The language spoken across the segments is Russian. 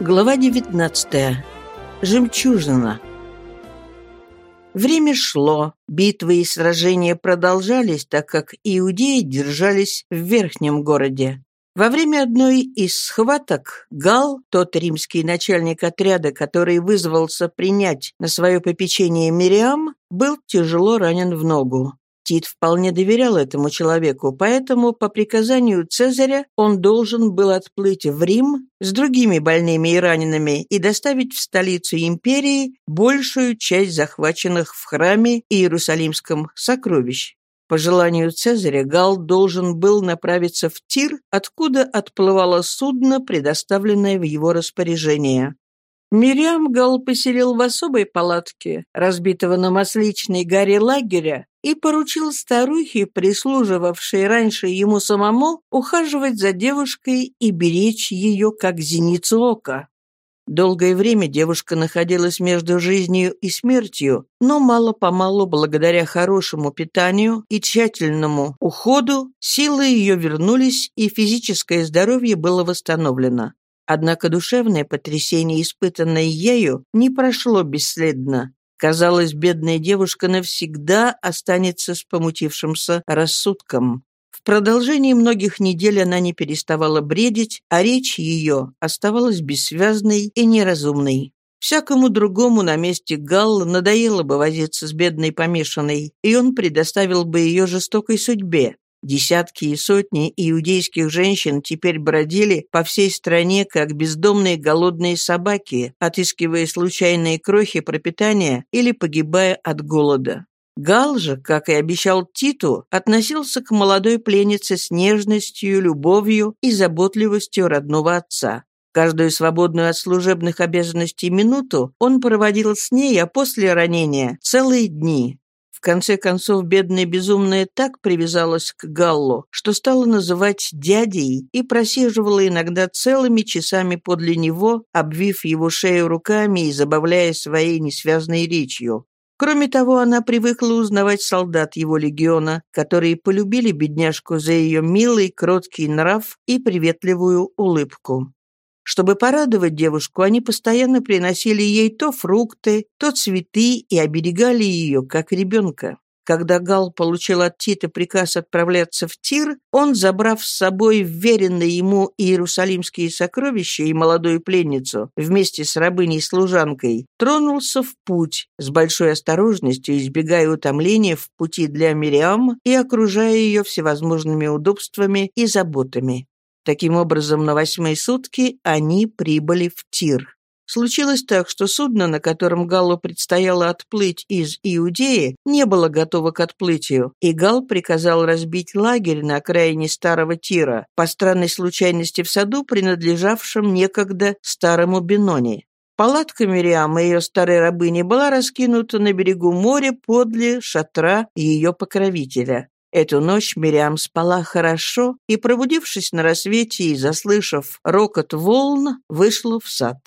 Глава 19. Жемчужина. Время шло, битвы и сражения продолжались, так как иудеи держались в верхнем городе. Во время одной из схваток Гал, тот римский начальник отряда, который вызвался принять на свое попечение Мириам, был тяжело ранен в ногу. Тит вполне доверял этому человеку, поэтому по приказанию Цезаря он должен был отплыть в Рим с другими больными и ранеными и доставить в столицу империи большую часть захваченных в храме Иерусалимском сокровищ. По желанию Цезаря Гал должен был направиться в Тир, откуда отплывало судно, предоставленное в его распоряжение. Мириам Гал поселил в особой палатке, разбитого на Масличной горе лагеря, и поручил старухе, прислуживавшей раньше ему самому, ухаживать за девушкой и беречь ее, как зеницу ока. Долгое время девушка находилась между жизнью и смертью, но мало-помалу, благодаря хорошему питанию и тщательному уходу, силы ее вернулись, и физическое здоровье было восстановлено. Однако душевное потрясение, испытанное ею, не прошло бесследно. Казалось, бедная девушка навсегда останется с помутившимся рассудком. В продолжении многих недель она не переставала бредить, а речь ее оставалась бессвязной и неразумной. Всякому другому на месте Галла надоело бы возиться с бедной помешанной, и он предоставил бы ее жестокой судьбе. Десятки и сотни иудейских женщин теперь бродили по всей стране, как бездомные голодные собаки, отыскивая случайные крохи пропитания или погибая от голода. Гал же, как и обещал Титу, относился к молодой пленнице с нежностью, любовью и заботливостью родного отца. Каждую свободную от служебных обязанностей минуту он проводил с ней, а после ранения – целые дни. В конце концов, бедная безумная так привязалась к Галлу, что стала называть дядей и просиживала иногда целыми часами подле него, обвив его шею руками и забавляя своей несвязной речью. Кроме того, она привыкла узнавать солдат его легиона, которые полюбили бедняжку за ее милый, кроткий нрав и приветливую улыбку. Чтобы порадовать девушку, они постоянно приносили ей то фрукты, то цветы и оберегали ее, как ребенка. Когда Гал получил от Тита приказ отправляться в Тир, он, забрав с собой вверенные ему иерусалимские сокровища и молодую пленницу вместе с рабыней-служанкой, тронулся в путь, с большой осторожностью избегая утомления в пути для Мириам и окружая ее всевозможными удобствами и заботами. Таким образом, на восьмые сутки они прибыли в Тир. Случилось так, что судно, на котором Галлу предстояло отплыть из Иудеи, не было готово к отплытию, и Гал приказал разбить лагерь на окраине старого Тира, по странной случайности в саду, принадлежавшем некогда старому Бенони. Палатка Мириам и ее старой рабыни была раскинута на берегу моря подле шатра ее покровителя. Эту ночь Мириам спала хорошо и, пробудившись на рассвете и заслышав рокот волн, вышла в сад.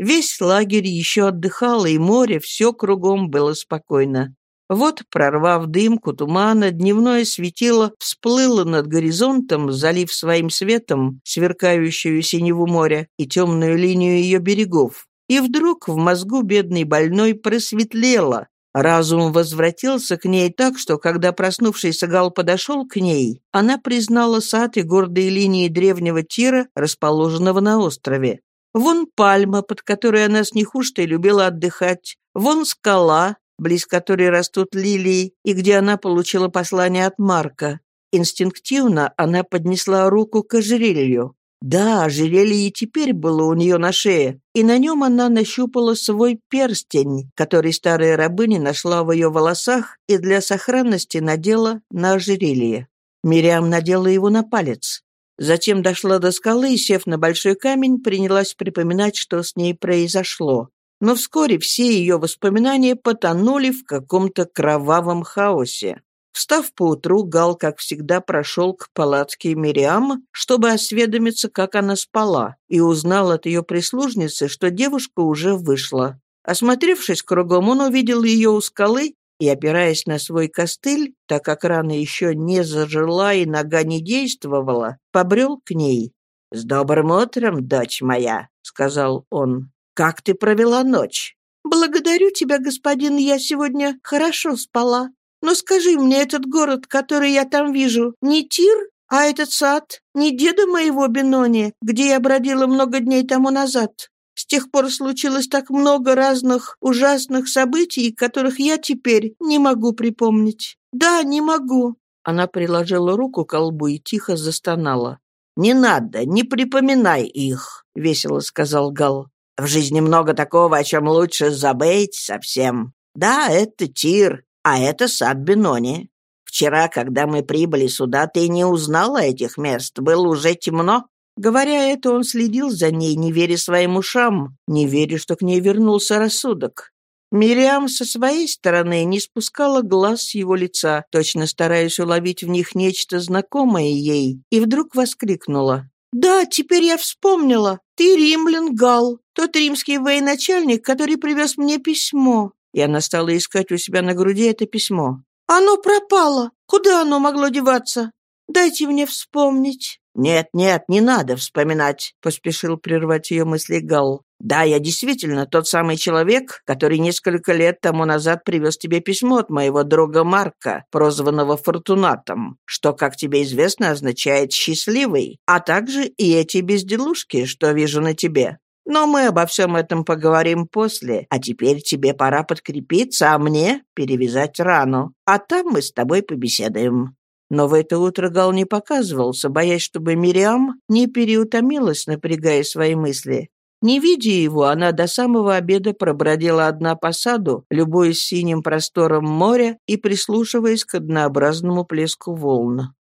Весь лагерь еще отдыхал, и море все кругом было спокойно. Вот, прорвав дымку тумана, дневное светило всплыло над горизонтом, залив своим светом сверкающую синеву моря и темную линию ее берегов. И вдруг в мозгу бедной больной просветлело, Разум возвратился к ней так, что, когда проснувшийся Гал подошел к ней, она признала сад и гордые линии древнего тира, расположенного на острове. Вон пальма, под которой она с нехуштой любила отдыхать, вон скала, близ которой растут лилии, и где она получила послание от Марка. Инстинктивно она поднесла руку к ожерелью. Да, ожерелье и теперь было у нее на шее, и на нем она нащупала свой перстень, который старая рабыня нашла в ее волосах и для сохранности надела на ожерелье. Мириам надела его на палец. Затем дошла до скалы и, сев на большой камень, принялась припоминать, что с ней произошло. Но вскоре все ее воспоминания потонули в каком-то кровавом хаосе. Встав поутру, Гал, как всегда, прошел к палатке Мириам, чтобы осведомиться, как она спала, и узнал от ее прислужницы, что девушка уже вышла. Осмотревшись кругом, он увидел ее у скалы и, опираясь на свой костыль, так как рана еще не зажила и нога не действовала, побрел к ней. «С добрым утром, дочь моя!» — сказал он. «Как ты провела ночь?» «Благодарю тебя, господин, я сегодня хорошо спала. Но скажи мне, этот город, который я там вижу, не Тир, а этот сад, не деда моего Бенони, где я бродила много дней тому назад? С тех пор случилось так много разных ужасных событий, которых я теперь не могу припомнить. Да, не могу». Она приложила руку к колбу и тихо застонала. «Не надо, не припоминай их», — весело сказал Гал. «В жизни много такого, о чем лучше забыть совсем. Да, это Тир, а это сад Бенони. Вчера, когда мы прибыли сюда, ты не узнала этих мест, было уже темно». Говоря это, он следил за ней, не веря своим ушам, не веря, что к ней вернулся рассудок. Мириам со своей стороны не спускала глаз с его лица, точно стараясь уловить в них нечто знакомое ей, и вдруг воскликнула. «Да, теперь я вспомнила. Ты римлян Гал, тот римский военачальник, который привез мне письмо». И она стала искать у себя на груди это письмо. «Оно пропало. Куда оно могло деваться? Дайте мне вспомнить». «Нет, нет, не надо вспоминать», — поспешил прервать ее мысли Гал. «Да, я действительно тот самый человек, который несколько лет тому назад привез тебе письмо от моего друга Марка, прозванного Фортунатом, что, как тебе известно, означает «счастливый», а также и эти безделушки, что вижу на тебе. Но мы обо всем этом поговорим после, а теперь тебе пора подкрепиться, а мне перевязать рану, а там мы с тобой побеседуем». Но в это утро Гал не показывался, боясь, чтобы Мириам не переутомилась, напрягая свои мысли. Не видя его, она до самого обеда пробродила одна по саду, любуясь синим простором моря и прислушиваясь к однообразному плеску волн.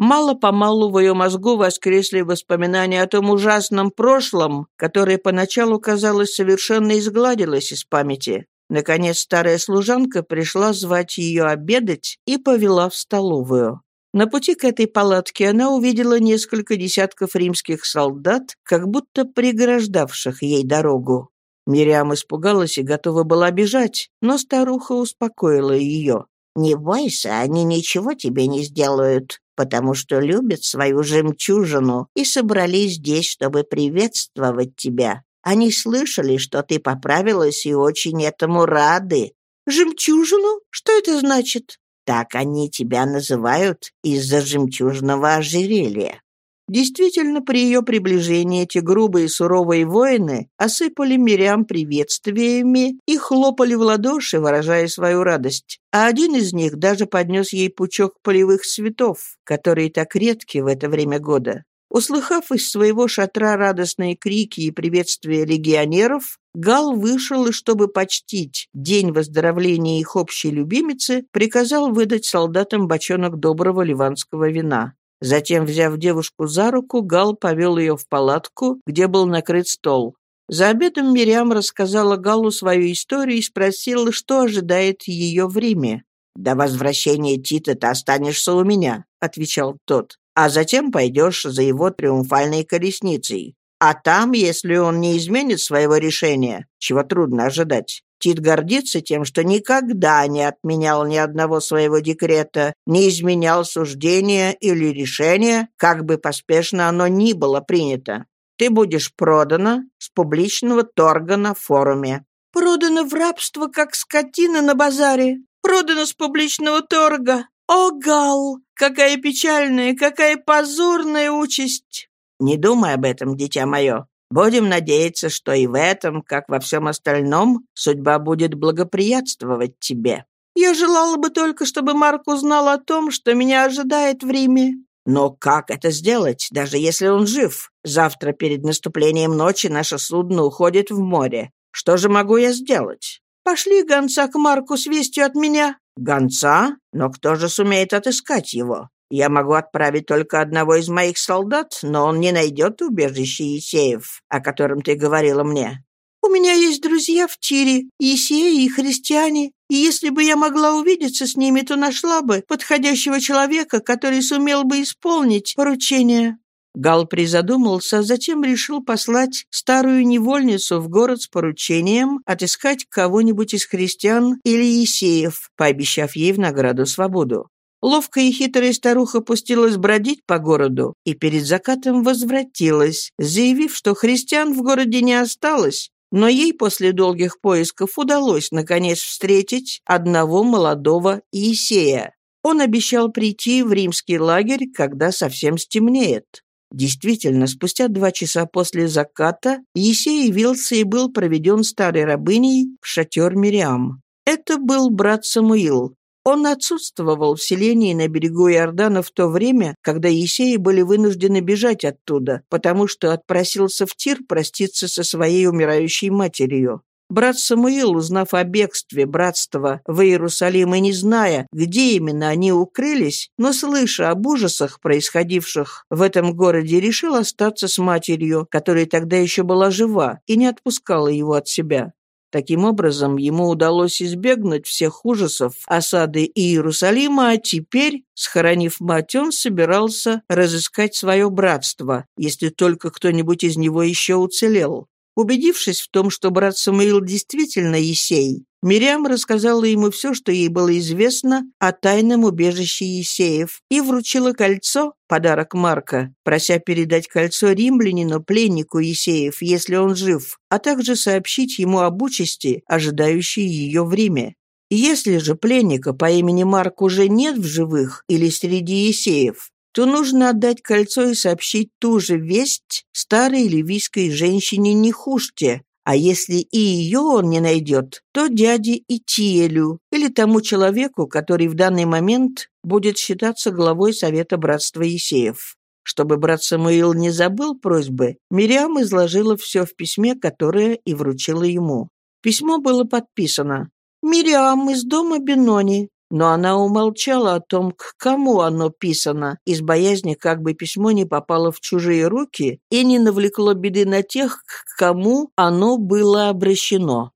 Мало-помалу в ее мозгу воскресли воспоминания о том ужасном прошлом, которое поначалу, казалось, совершенно изгладилось из памяти. Наконец старая служанка пришла звать ее обедать и повела в столовую. На пути к этой палатке она увидела несколько десятков римских солдат, как будто преграждавших ей дорогу. Мириам испугалась и готова была бежать, но старуха успокоила ее. «Не бойся, они ничего тебе не сделают, потому что любят свою жемчужину и собрались здесь, чтобы приветствовать тебя. Они слышали, что ты поправилась и очень этому рады. Жемчужину? Что это значит? Так они тебя называют из-за жемчужного ожерелья. Действительно, при ее приближении эти грубые суровые воины осыпали Мириам приветствиями и хлопали в ладоши, выражая свою радость. А один из них даже поднес ей пучок полевых цветов, которые так редки в это время года. Услыхав из своего шатра радостные крики и приветствия легионеров, Гал вышел и, чтобы почтить день выздоровления их общей любимицы, приказал выдать солдатам бочонок доброго ливанского вина. Затем, взяв девушку за руку, Гал повел ее в палатку, где был накрыт стол. За обедом Мириам рассказала Галу свою историю и спросила, что ожидает ее в Риме. «До возвращения Тита ты останешься у меня», — отвечал тот а затем пойдешь за его триумфальной колесницей. А там, если он не изменит своего решения, чего трудно ожидать, Тит гордится тем, что никогда не отменял ни одного своего декрета, не изменял суждения или решения, как бы поспешно оно ни было принято. Ты будешь продана с публичного торга на форуме. Продана в рабство, как скотина на базаре. Продана с публичного торга. «О, Гал, какая печальная, какая позорная участь!» «Не думай об этом, дитя мое. Будем надеяться, что и в этом, как во всем остальном, судьба будет благоприятствовать тебе». «Я желала бы только, чтобы Марк узнал о том, что меня ожидает в Риме». «Но как это сделать, даже если он жив? Завтра перед наступлением ночи наше судно уходит в море. Что же могу я сделать?» «Пошли гонца к Марку с вестью от меня». «Гонца? Но кто же сумеет отыскать его? Я могу отправить только одного из моих солдат, но он не найдет убежище Есеев, о котором ты говорила мне». «У меня есть друзья в Тире, Есеи и христиане, и если бы я могла увидеться с ними, то нашла бы подходящего человека, который сумел бы исполнить поручение». Гал призадумался, затем решил послать старую невольницу в город с поручением отыскать кого-нибудь из христиан или есеев, пообещав ей в награду свободу. Ловкая и хитрая старуха пустилась бродить по городу и перед закатом возвратилась, заявив, что христиан в городе не осталось, но ей после долгих поисков удалось, наконец, встретить одного молодого Иисея. Он обещал прийти в римский лагерь, когда совсем стемнеет. Действительно, спустя два часа после заката Есей явился и был проведен старой рабыней в шатер Мириам. Это был брат Самуил. Он отсутствовал в селении на берегу Иордана в то время, когда Есеи были вынуждены бежать оттуда, потому что отпросился в Тир проститься со своей умирающей матерью. Брат Самуил, узнав о бегстве братства в Иерусалим и не зная, где именно они укрылись, но слыша об ужасах, происходивших в этом городе, решил остаться с матерью, которая тогда еще была жива, и не отпускала его от себя. Таким образом, ему удалось избегнуть всех ужасов осады Иерусалима, а теперь, схоронив мать, он собирался разыскать свое братство, если только кто-нибудь из него еще уцелел. Убедившись в том, что брат Самуил действительно Есей, Мириам рассказала ему все, что ей было известно о тайном убежище Есеев, и вручила кольцо, подарок Марка, прося передать кольцо римлянину, пленнику Есеев, если он жив, а также сообщить ему об участи, ожидающей ее в Риме. Если же пленника по имени Марк уже нет в живых или среди Есеев, то нужно отдать кольцо и сообщить ту же весть старой ливийской женщине Нехуште, а если и ее он не найдет, то дяде Итиелю или тому человеку, который в данный момент будет считаться главой Совета Братства Есеев. Чтобы брат Самуил не забыл просьбы, Мириам изложила все в письме, которое и вручила ему. Письмо было подписано «Мириам из дома Бенони, но она умолчала о том, к кому оно писано, из боязни, как бы письмо не попало в чужие руки и не навлекло беды на тех, к кому оно было обращено.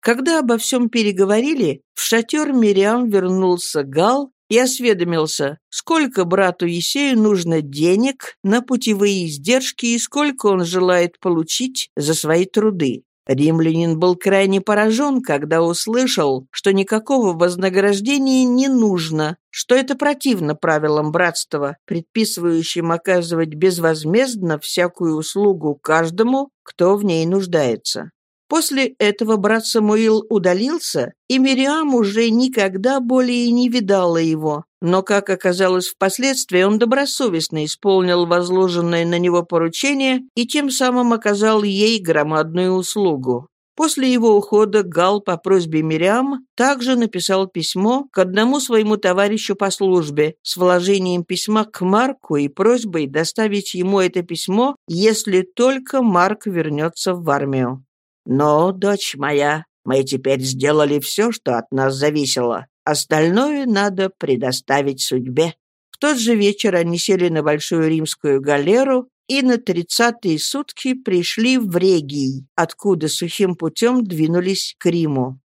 Когда обо всем переговорили, в шатер Мириам вернулся Гал и осведомился, сколько брату Есею нужно денег на путевые издержки и сколько он желает получить за свои труды. Римлянин был крайне поражен, когда услышал, что никакого вознаграждения не нужно, что это противно правилам братства, предписывающим оказывать безвозмездно всякую услугу каждому, кто в ней нуждается. После этого брат Самуил удалился, и Мириам уже никогда более не видала его. Но, как оказалось впоследствии, он добросовестно исполнил возложенное на него поручение и тем самым оказал ей громадную услугу. После его ухода Гал по просьбе Мириам также написал письмо к одному своему товарищу по службе с вложением письма к Марку и просьбой доставить ему это письмо, если только Марк вернется в армию. «Но, дочь моя, мы теперь сделали все, что от нас зависело. Остальное надо предоставить судьбе». В тот же вечер они сели на большую римскую галеру и на тридцатые сутки пришли в Регий, откуда сухим путем двинулись к Риму.